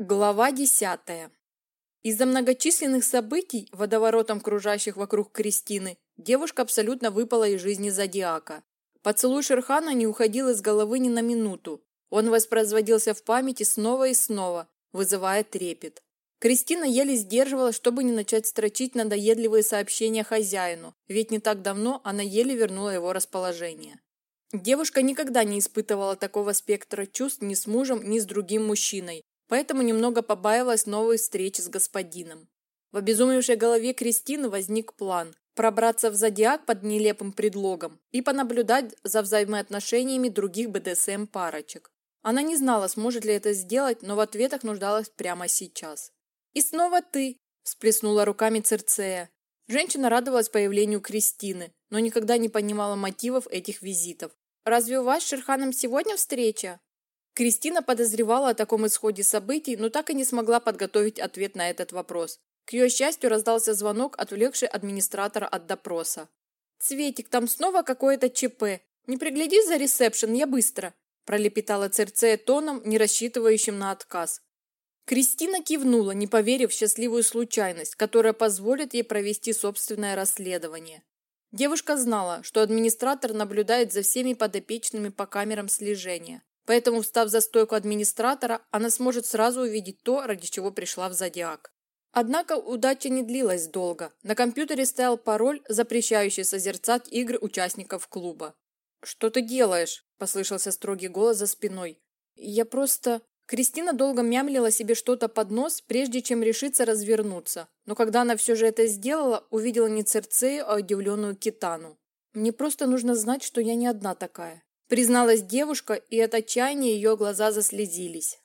Глава десятая. Из-за многочисленных событий, водоворотом кружащих вокруг Кристины, девушка абсолютно выпала из жизни Зодиака. Поцелуй Шерхана не уходил из головы ни на минуту. Он воспроизводился в памяти снова и снова, вызывая трепет. Кристина еле сдерживалась, чтобы не начать строчить надоедливые сообщения хозяину, ведь не так давно она еле вернула его расположение. Девушка никогда не испытывала такого спектра чувств ни с мужем, ни с другим мужчиной, поэтому немного побаивалась новой встречи с господином. В обезумевшей голове Кристины возник план пробраться в зодиак под нелепым предлогом и понаблюдать за взаимоотношениями других БДСМ парочек. Она не знала, сможет ли это сделать, но в ответах нуждалась прямо сейчас. «И снова ты!» – всплеснула руками Церцея. Женщина радовалась появлению Кристины, но никогда не понимала мотивов этих визитов. «Разве у вас с Шерханом сегодня встреча?» Кристина подозревала о таком исходе событий, но так и не смогла подготовить ответ на этот вопрос. К ее счастью, раздался звонок, отвлекший администратора от допроса. «Цветик, там снова какое-то ЧП. Не пригляди за ресепшн, я быстро», пролепетала Церцея тоном, не рассчитывающим на отказ. Кристина кивнула, не поверив в счастливую случайность, которая позволит ей провести собственное расследование. Девушка знала, что администратор наблюдает за всеми подопечными по камерам слежения. Поэтому, встав за стойку администратора, она сможет сразу увидеть то, ради чего пришла в Зодиак. Однако удача не длилась долго. На компьютере стоял пароль, запрещающий созерцать игры участников клуба. «Что ты делаешь?» – послышался строгий голос за спиной. «Я просто...» Кристина долго мямлила себе что-то под нос, прежде чем решиться развернуться. Но когда она все же это сделала, увидела не Церцею, а удивленную Китану. «Мне просто нужно знать, что я не одна такая призналась девушка, и от отчаяния ее глаза заслезились.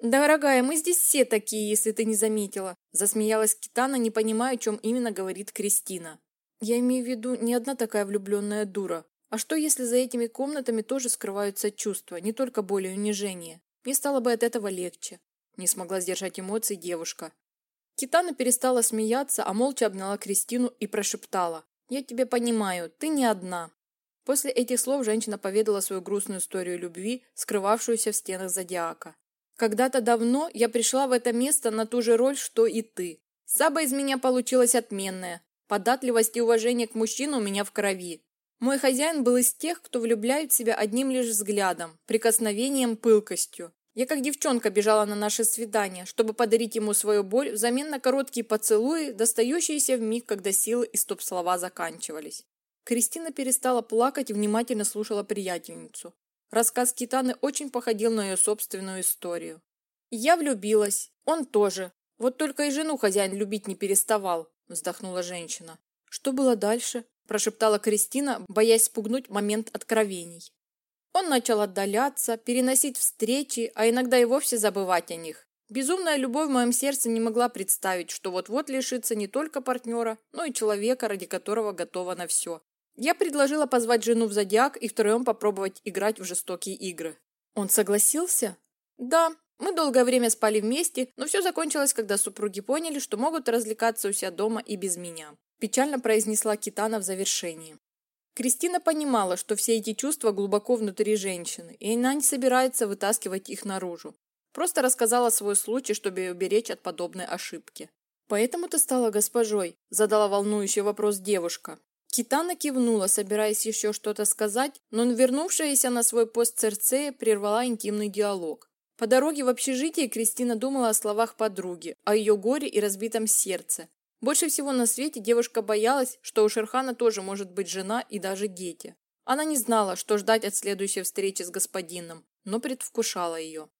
«Дорогая, мы здесь все такие, если ты не заметила», засмеялась Китана, не понимая, о чем именно говорит Кристина. «Я имею в виду не одна такая влюбленная дура. А что, если за этими комнатами тоже скрываются чувства, не только боль и унижение? Мне стало бы от этого легче». Не смогла сдержать эмоций девушка. Китана перестала смеяться, а молча обняла Кристину и прошептала. «Я тебя понимаю, ты не одна. После этих слов женщина поведала свою грустную историю любви, скрывавшуюся в стенах зодиака. «Когда-то давно я пришла в это место на ту же роль, что и ты. Саба из меня получилась отменная. Податливость и уважение к мужчину у меня в крови. Мой хозяин был из тех, кто влюбляет в себя одним лишь взглядом, прикосновением, пылкостью. Я как девчонка бежала на наше свидание, чтобы подарить ему свою боль взамен на короткие поцелуи, достающиеся в миг, когда силы и стоп-слова заканчивались. Кристина перестала плакать и внимательно слушала приятельницу. Рассказ Китаны очень походил на ее собственную историю. «Я влюбилась. Он тоже. Вот только и жену хозяин любить не переставал», – вздохнула женщина. «Что было дальше?» – прошептала Кристина, боясь спугнуть момент откровений. Он начал отдаляться, переносить встречи, а иногда и вовсе забывать о них. Безумная любовь в моем сердце не могла представить, что вот-вот лишится не только партнера, но и человека, ради которого готова на все. Я предложила позвать жену в зодиак и втроем попробовать играть в жестокие игры. Он согласился? Да, мы долгое время спали вместе, но все закончилось, когда супруги поняли, что могут развлекаться у себя дома и без меня. Печально произнесла Китана в завершении. Кристина понимала, что все эти чувства глубоко внутри женщины, и она не собирается вытаскивать их наружу. Просто рассказала свой случай, чтобы уберечь от подобной ошибки. «Поэтому ты стала госпожой?» – задала волнующий вопрос девушка. Китана кивнула, собираясь еще что-то сказать, но вернувшаяся на свой пост Церцея прервала интимный диалог. По дороге в общежитие Кристина думала о словах подруги, о ее горе и разбитом сердце. Больше всего на свете девушка боялась, что у Шерхана тоже может быть жена и даже дети. Она не знала, что ждать от следующей встречи с господином, но предвкушала ее.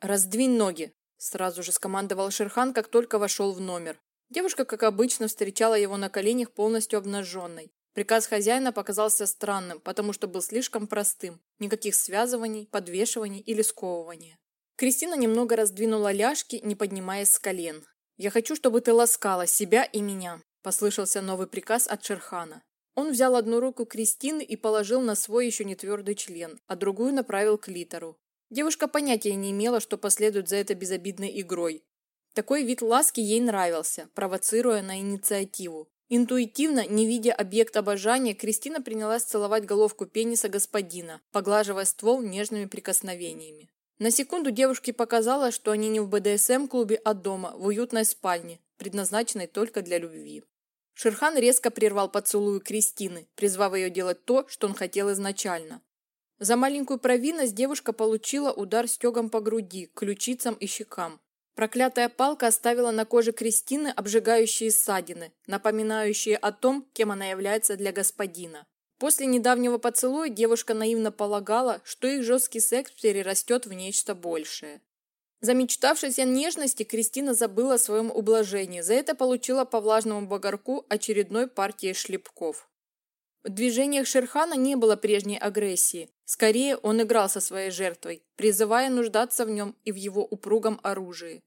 «Раздвинь ноги!» – сразу же скомандовал Шерхан, как только вошел в номер. Девушка, как обычно, встречала его на коленях полностью обнаженной. Приказ хозяина показался странным, потому что был слишком простым. Никаких связываний, подвешиваний или сковывания. Кристина немного раздвинула ляжки, не поднимаясь с колен. «Я хочу, чтобы ты ласкала себя и меня», – послышался новый приказ от Шерхана. Он взял одну руку Кристины и положил на свой еще не твердый член, а другую направил к литеру. Девушка понятия не имела, что последует за этой безобидной игрой. Такой вид ласки ей нравился, провоцируя на инициативу. Интуитивно, не видя объект обожания, Кристина принялась целовать головку пениса господина, поглаживая ствол нежными прикосновениями. На секунду девушке показалось, что они не в БДСМ-клубе, а дома, в уютной спальне, предназначенной только для любви. Шерхан резко прервал поцелуй Кристины, призвав ее делать то, что он хотел изначально. За маленькую провинность девушка получила удар стегом по груди, ключицам и щекам. Проклятая палка оставила на коже Кристины обжигающие ссадины, напоминающие о том, кем она является для господина. После недавнего поцелуя девушка наивно полагала, что их жесткий секс перерастет в нечто большее. Замечтавшись о нежности, Кристина забыла о своем ублажении, за это получила по влажному багорку очередной партией шлепков. В движениях Шерхана не было прежней агрессии. Скорее, он играл со своей жертвой, призывая нуждаться в нем и в его упругом оружии.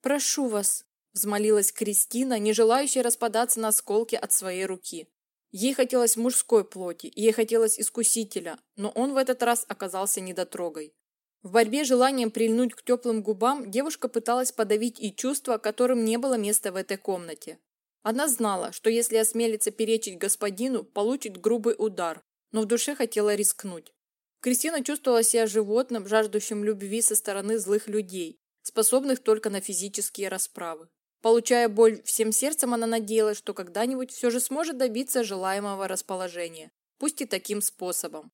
«Прошу вас», – взмолилась Кристина, не желающая распадаться на осколки от своей руки. Ей хотелось мужской плоти, ей хотелось искусителя, но он в этот раз оказался недотрогой. В борьбе желанием прильнуть к теплым губам девушка пыталась подавить и чувства, которым не было места в этой комнате. Она знала, что если осмелится перечить господину, получит грубый удар, но в душе хотела рискнуть. Кристина чувствовала себя животным, жаждущим любви со стороны злых людей, способных только на физические расправы. Получая боль всем сердцем, она надеялась, что когда-нибудь все же сможет добиться желаемого расположения, пусть и таким способом.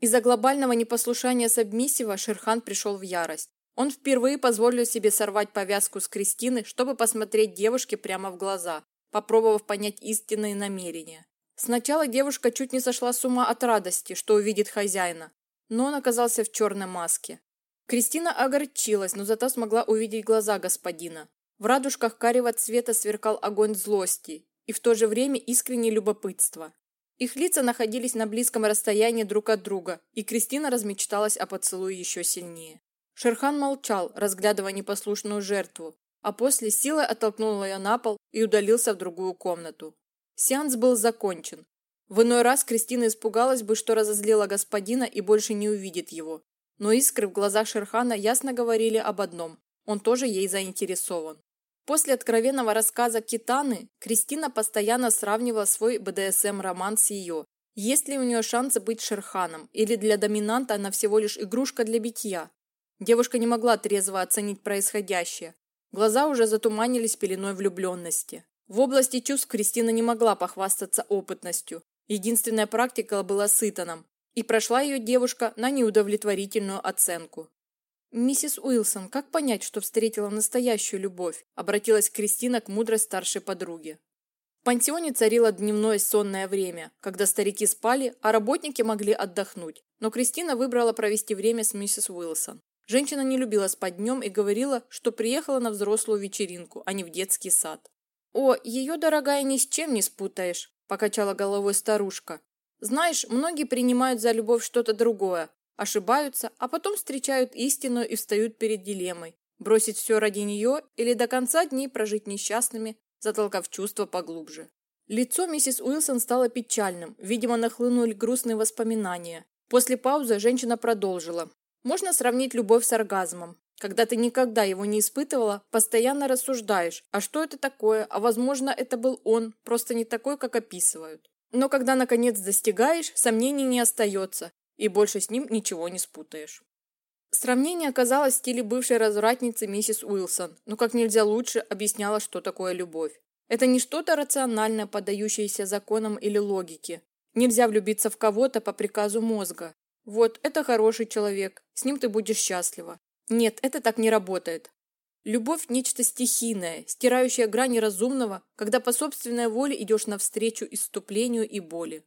Из-за глобального непослушания Сабмиссива Шерхан пришел в ярость. Он впервые позволил себе сорвать повязку с Кристины, чтобы посмотреть девушке прямо в глаза, попробовав понять истинные намерения. Сначала девушка чуть не сошла с ума от радости, что увидит хозяина, но он оказался в черной маске. Кристина огорчилась, но зато смогла увидеть глаза господина. В радужках карего цвета сверкал огонь злости и в то же время искреннее любопытство. Их лица находились на близком расстоянии друг от друга, и Кристина размечталась о поцелуе еще сильнее. Шерхан молчал, разглядывая непослушную жертву, а после силой оттолкнул ее на пол и удалился в другую комнату. Сеанс был закончен. В иной раз Кристина испугалась бы, что разозлила господина и больше не увидит его. Но искры в глазах Шерхана ясно говорили об одном – он тоже ей заинтересован. После откровенного рассказа Китаны Кристина постоянно сравнивала свой БДСМ-роман с ее. Есть ли у нее шансы быть Шерханом, или для доминанта она всего лишь игрушка для битья? Девушка не могла трезво оценить происходящее. Глаза уже затуманились пеленой влюбленности. В области чувств Кристина не могла похвастаться опытностью. Единственная практика была с Итаном, и прошла ее девушка на неудовлетворительную оценку. «Миссис Уилсон, как понять, что встретила настоящую любовь?» – обратилась Кристина к мудрой старшей подруге. В пансионе царило дневное сонное время, когда старики спали, а работники могли отдохнуть. Но Кристина выбрала провести время с миссис Уилсон. Женщина не любила спать днем и говорила, что приехала на взрослую вечеринку, а не в детский сад. «О, ее, дорогая, ни с чем не спутаешь», – покачала головой старушка. «Знаешь, многие принимают за любовь что-то другое, ошибаются, а потом встречают истину и встают перед дилеммой – бросить все ради нее или до конца дней прожить несчастными, затолкав чувства поглубже». Лицо миссис Уилсон стало печальным, видимо, нахлынули грустные воспоминания. После паузы женщина продолжила. Можно сравнить любовь с оргазмом. Когда ты никогда его не испытывала, постоянно рассуждаешь, а что это такое, а возможно это был он, просто не такой, как описывают. Но когда наконец достигаешь, сомнений не остается, и больше с ним ничего не спутаешь. Сравнение оказалось в стиле бывшей развратницы миссис Уилсон, но как нельзя лучше объясняло, что такое любовь. Это не что-то рациональное, поддающееся законам или логике. Нельзя влюбиться в кого-то по приказу мозга. Вот, это хороший человек, с ним ты будешь счастлива. Нет, это так не работает. Любовь – нечто стихийное, стирающее грани разумного, когда по собственной воле идешь навстречу исступлению и боли.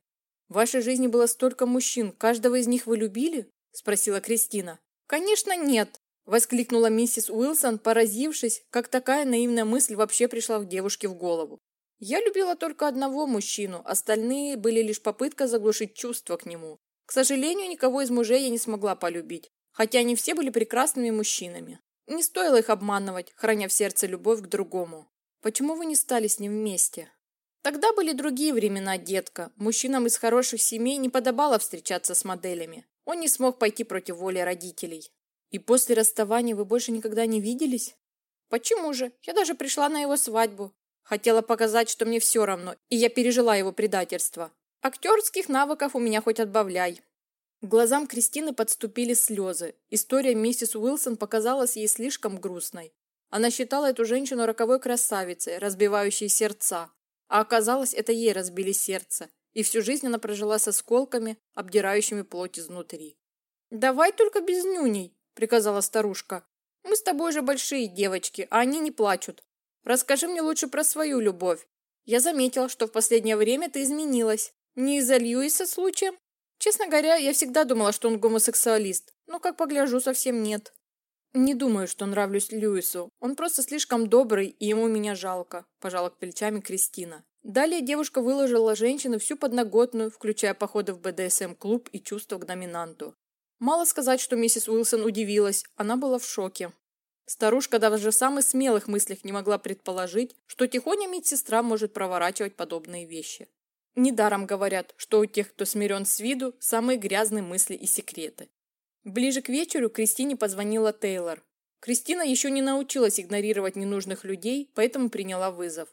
В вашей жизни было столько мужчин, каждого из них вы любили? Спросила Кристина. Конечно, нет, воскликнула миссис Уилсон, поразившись, как такая наивная мысль вообще пришла в девушке в голову. Я любила только одного мужчину, остальные были лишь попытка заглушить чувства к нему. К сожалению, никого из мужей я не смогла полюбить, хотя они все были прекрасными мужчинами. Не стоило их обманывать, храня в сердце любовь к другому. Почему вы не стали с ним вместе? Тогда были другие времена, детка. Мужчинам из хороших семей не подобало встречаться с моделями. Он не смог пойти против воли родителей. И после расставания вы больше никогда не виделись? Почему же? Я даже пришла на его свадьбу. Хотела показать, что мне все равно, и я пережила его предательство. Актерских навыков у меня хоть отбавляй. К глазам Кристины подступили слезы. История миссис Уилсон показалась ей слишком грустной. Она считала эту женщину роковой красавицей, разбивающей сердца. А оказалось, это ей разбили сердце. И всю жизнь она прожила со сколками, обдирающими плоть изнутри. «Давай только без нюней», – приказала старушка. «Мы с тобой же большие девочки, а они не плачут. Расскажи мне лучше про свою любовь. Я заметила, что в последнее время ты изменилась. Не из-за Льюиса случаем?» Честно говоря, я всегда думала, что он гомосексуалист, но, как погляжу, совсем нет. Не думаю, что нравлюсь Льюису. Он просто слишком добрый, и ему меня жалко, пожала плечами Кристина. Далее девушка выложила женщину всю подноготную, включая походы в БДСМ-клуб и чувства к доминанту. Мало сказать, что миссис Уилсон удивилась, она была в шоке. Старушка даже в самых смелых мыслях не могла предположить, что тихоня медсестра может проворачивать подобные вещи. Недаром говорят, что у тех, кто смирен с виду, самые грязные мысли и секреты. Ближе к вечеру Кристине позвонила Тейлор. Кристина еще не научилась игнорировать ненужных людей, поэтому приняла вызов.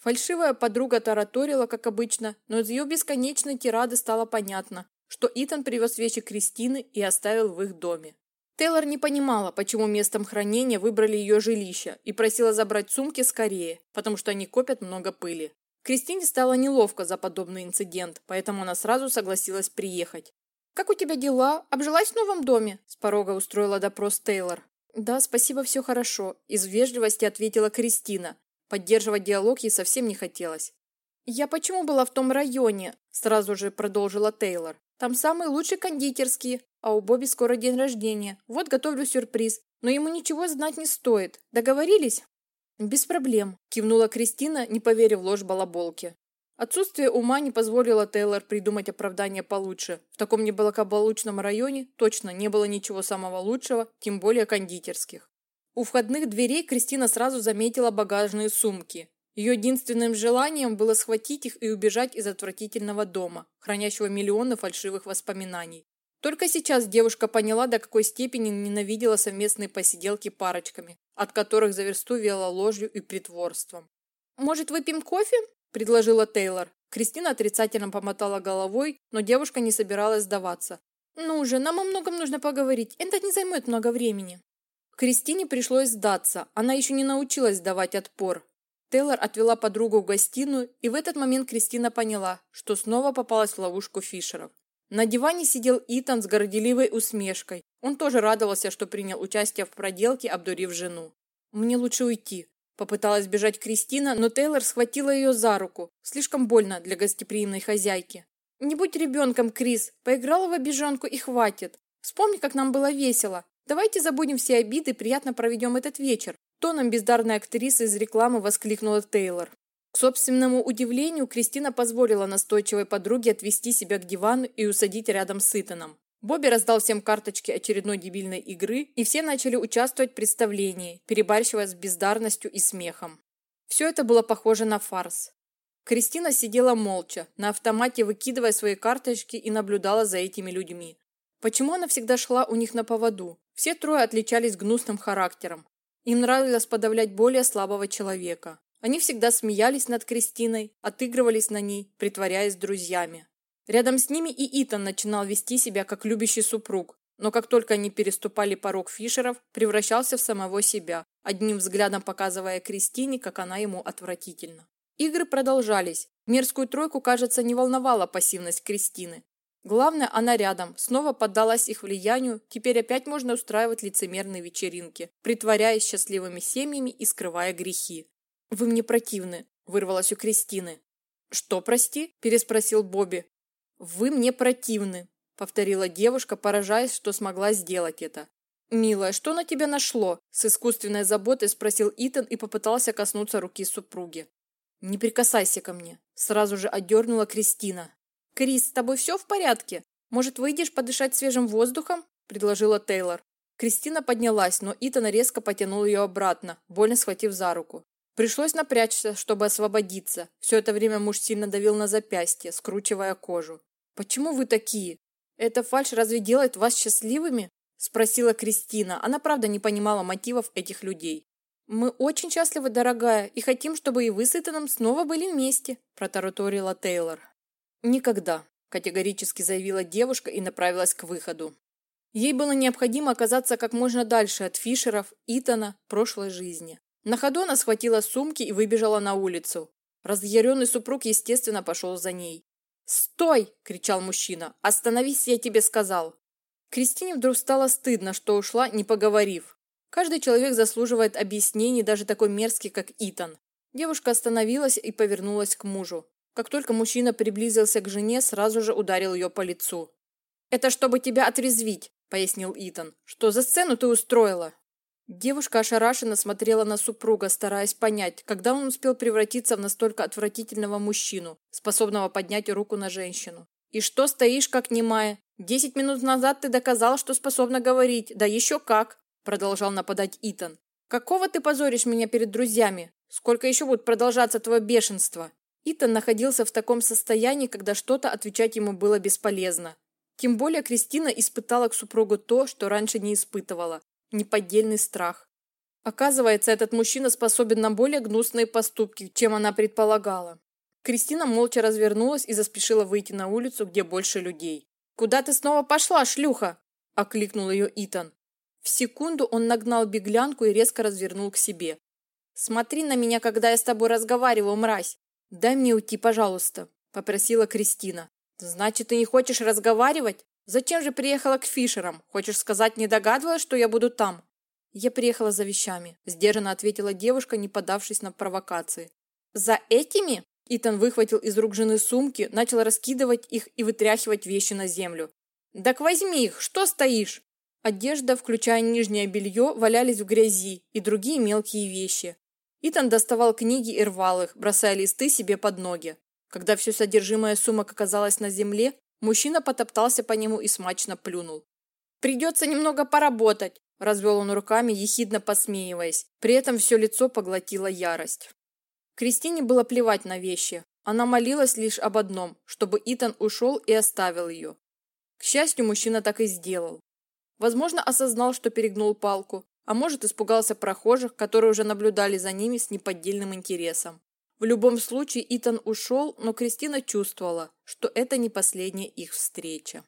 Фальшивая подруга тараторила, как обычно, но из ее бесконечной тирады стало понятно, что Итан привез вещи Кристины и оставил в их доме. Тейлор не понимала, почему местом хранения выбрали ее жилище и просила забрать сумки скорее, потому что они копят много пыли. Кристине стало неловко за подобный инцидент, поэтому она сразу согласилась приехать. «Как у тебя дела? Обжилась в новом доме?» С порога устроила допрос Тейлор. «Да, спасибо, все хорошо», – из вежливости ответила Кристина. Поддерживать диалог ей совсем не хотелось. «Я почему была в том районе?» – сразу же продолжила Тейлор. «Там самые лучшие кондитерские, а у Бобби скоро день рождения. Вот готовлю сюрприз, но ему ничего знать не стоит. Договорились?» «Без проблем», – кивнула Кристина, не поверив ложь балаболки. Отсутствие ума не позволило Тейлор придумать оправдание получше. В таком неблагополучном районе точно не было ничего самого лучшего, тем более кондитерских. У входных дверей Кристина сразу заметила багажные сумки. Ее единственным желанием было схватить их и убежать из отвратительного дома, хранящего миллионы фальшивых воспоминаний. Только сейчас девушка поняла, до какой степени ненавидела совместные посиделки парочками, от которых за версту вела ложью и притворством. «Может, выпьем кофе?» – предложила Тейлор. Кристина отрицательно помотала головой, но девушка не собиралась сдаваться. «Ну же, нам о многом нужно поговорить, это не займет много времени». Кристине пришлось сдаться, она еще не научилась давать отпор. Тейлор отвела подругу в гостиную, и в этот момент Кристина поняла, что снова попалась в ловушку Фишеров. На диване сидел Итан с горделивой усмешкой. Он тоже радовался, что принял участие в проделке, обдурив жену. «Мне лучше уйти», – попыталась бежать Кристина, но Тейлор схватила ее за руку. Слишком больно для гостеприимной хозяйки. «Не будь ребенком, Крис. Поиграла в обиженку и хватит. Вспомни, как нам было весело. Давайте забудем все обиды и приятно проведем этот вечер», – тоном бездарной актрисы из рекламы воскликнула Тейлор. К собственному удивлению, Кристина позволила настойчивой подруге отвести себя к дивану и усадить рядом с Итаном. Бобби раздал всем карточки очередной дебильной игры, и все начали участвовать в представлении, перебарщивая с бездарностью и смехом. Все это было похоже на фарс. Кристина сидела молча, на автомате выкидывая свои карточки и наблюдала за этими людьми. Почему она всегда шла у них на поводу? Все трое отличались гнусным характером. Им нравилось подавлять более слабого человека. Они всегда смеялись над Кристиной, отыгрывались на ней, притворяясь друзьями. Рядом с ними и Итан начинал вести себя как любящий супруг, но как только они переступали порог Фишеров, превращался в самого себя, одним взглядом показывая Кристине, как она ему отвратительна. Игры продолжались. Мерзкую тройку, кажется, не волновала пассивность Кристины. Главное, она рядом, снова поддалась их влиянию, теперь опять можно устраивать лицемерные вечеринки, притворяясь счастливыми семьями и скрывая грехи. «Вы мне противны», – вырвалось у Кристины. «Что, прости?» – переспросил Бобби. «Вы мне противны», – повторила девушка, поражаясь, что смогла сделать это. «Милая, что на тебя нашло?» – с искусственной заботой спросил Итан и попытался коснуться руки супруги. «Не прикасайся ко мне», – сразу же отдернула Кристина. «Крис, с тобой все в порядке? Может, выйдешь подышать свежим воздухом?» – предложила Тейлор. Кристина поднялась, но Итан резко потянул ее обратно, больно схватив за руку. Пришлось напрячься, чтобы освободиться. Все это время муж сильно давил на запястье, скручивая кожу. «Почему вы такие? Эта фальшь разве делает вас счастливыми?» Спросила Кристина. Она правда не понимала мотивов этих людей. «Мы очень счастливы, дорогая, и хотим, чтобы и вы с Итаном снова были вместе», протараторила Тейлор. «Никогда», категорически заявила девушка и направилась к выходу. Ей было необходимо оказаться как можно дальше от Фишеров, Итана, прошлой жизни. На ходу она схватила сумки и выбежала на улицу. Разъяренный супруг, естественно, пошел за ней. «Стой!» – кричал мужчина. «Остановись, я тебе сказал!» Кристине вдруг стало стыдно, что ушла, не поговорив. Каждый человек заслуживает объяснений, даже такой мерзкий, как Итан. Девушка остановилась и повернулась к мужу. Как только мужчина приблизился к жене, сразу же ударил ее по лицу. «Это чтобы тебя отрезвить», – пояснил Итан. «Что за сцену ты устроила?» Девушка ошарашенно смотрела на супруга, стараясь понять, когда он успел превратиться в настолько отвратительного мужчину, способного поднять руку на женщину. «И что стоишь, как немая? Десять минут назад ты доказал, что способна говорить. Да еще как!» Продолжал нападать Итан. «Какого ты позоришь меня перед друзьями? Сколько еще будет продолжаться твое бешенство?» Итан находился в таком состоянии, когда что-то отвечать ему было бесполезно. Тем более Кристина испытала к супругу то, что раньше не испытывала неподдельный страх. Оказывается, этот мужчина способен на более гнусные поступки, чем она предполагала. Кристина молча развернулась и заспешила выйти на улицу, где больше людей. «Куда ты снова пошла, шлюха?» – окликнул ее Итан. В секунду он нагнал беглянку и резко развернул к себе. «Смотри на меня, когда я с тобой разговариваю, мразь! Дай мне уйти, пожалуйста!» – попросила Кристина. «Значит, ты не хочешь разговаривать? Зачем же приехала к Фишерам? Хочешь сказать, не догадывалась, что я буду там? Я приехала за вещами, сдержанно ответила девушка, не поддавшись на провокации. За этими? Итан выхватил из рук жены сумки, начал раскидывать их и вытряхивать вещи на землю. Так возьми их, что стоишь? Одежда, включая нижнее белье, валялись в грязи и другие мелкие вещи. Итан доставал книги и рвал их, бросая листы себе под ноги. Когда все содержимое сумок оказалось на земле, Мужчина потоптался по нему и смачно плюнул. «Придется немного поработать», – развел он руками, ехидно посмеиваясь. При этом все лицо поглотила ярость. Кристине было плевать на вещи. Она молилась лишь об одном, чтобы Итан ушел и оставил ее. К счастью, мужчина так и сделал. Возможно, осознал, что перегнул палку, а может, испугался прохожих, которые уже наблюдали за ними с неподдельным интересом. В любом случае Итан ушел, но Кристина чувствовала, что это не последняя их встреча.